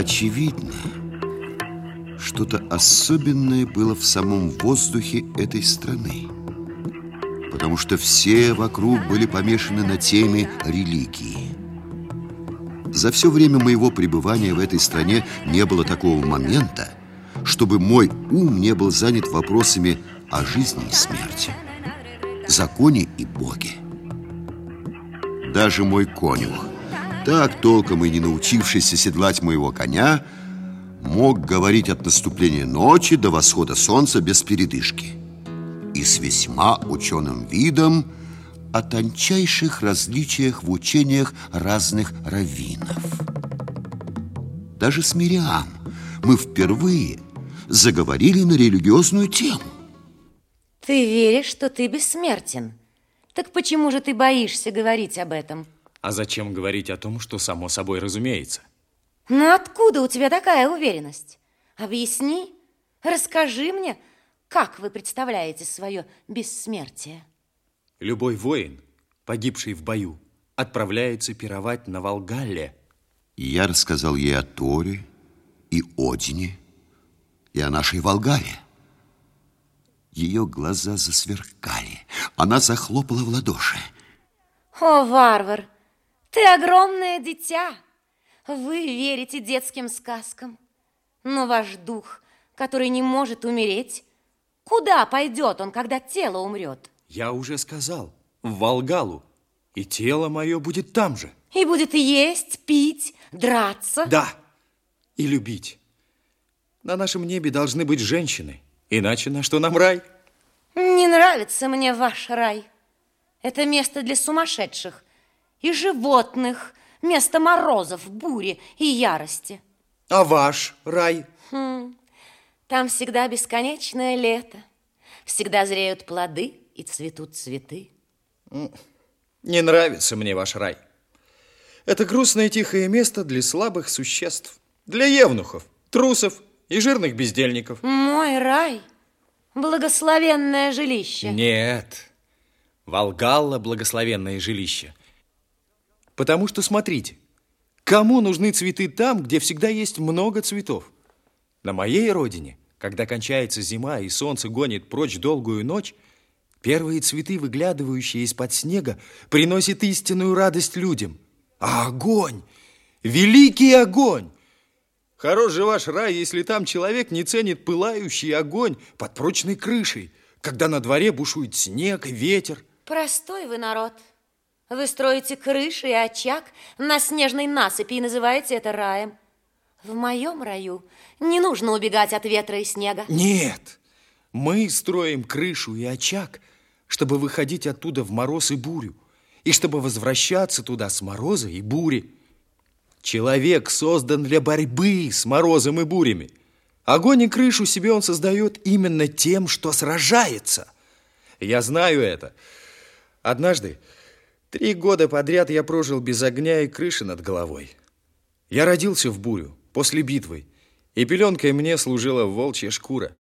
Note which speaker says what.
Speaker 1: Очевидно, что-то особенное было в самом воздухе этой страны. Потому что все вокруг были помешаны на теме религии. За все время моего пребывания в этой стране не было такого момента, чтобы мой ум не был занят вопросами о жизни и смерти, законе и Боге. Даже мой конюх, так толком и не научившийся седлать моего коня, мог говорить от наступления ночи до восхода солнца без передышки и с весьма ученым видом о тончайших различиях в учениях разных раввинов. Даже с Мириам мы впервые заговорили на религиозную тему.
Speaker 2: Ты веришь, что ты бессмертен? Так почему же ты боишься говорить об этом?
Speaker 3: А зачем говорить о том, что само собой разумеется?
Speaker 2: Ну откуда у тебя такая уверенность? Объясни, расскажи мне, как вы представляете свое бессмертие.
Speaker 3: Любой воин, погибший в бою, отправляется пировать на Волгалле.
Speaker 1: Я рассказал ей о Торе и Одине, и о нашей Волгале. Ее глаза засверкали. Она захлопала в ладоши.
Speaker 2: О, варвар, ты огромное дитя. Вы верите детским сказкам. Но ваш дух, который не может умереть, куда пойдет он, когда тело умрет?
Speaker 3: Я уже сказал, в Волгалу. И тело мое будет там же.
Speaker 2: И будет есть, пить, драться?
Speaker 3: Да, и любить. На нашем небе должны быть женщины. Иначе на что нам рай?
Speaker 2: Не нравится мне ваш рай. Это место для сумасшедших и животных, место морозов, бури и ярости.
Speaker 3: А ваш рай?
Speaker 2: Хм, там всегда бесконечное лето. Всегда зреют плоды и цветут цветы.
Speaker 3: Не нравится мне ваш рай. Это грустное тихое место для слабых существ, для евнухов, трусов и жирных бездельников.
Speaker 2: Мой рай – благословенное жилище.
Speaker 3: Нет, Волгалла – благословенное жилище. Потому что, смотрите, кому нужны цветы там, где всегда есть много цветов? На моей родине, когда кончается зима и солнце гонит прочь долгую ночь, первые цветы, выглядывающие из-под снега, приносят истинную радость людям. А огонь, великий огонь, Хорош же ваш рай, если там человек не ценит пылающий огонь под прочной крышей, когда на дворе бушует снег и ветер.
Speaker 2: Простой вы народ. Вы строите крыши и очаг на снежной насыпи и называете это раем. В моем раю не нужно убегать от ветра и снега.
Speaker 3: Нет, мы строим крышу и очаг, чтобы выходить оттуда в мороз и бурю, и чтобы возвращаться туда с мороза и бури. Человек создан для борьбы с морозом и бурями. Огонь и крышу себе он создает именно тем, что сражается. Я знаю это. Однажды, три года подряд я прожил без огня и крыши над головой. Я родился в бурю, после битвы, и пеленкой мне служила волчья шкура.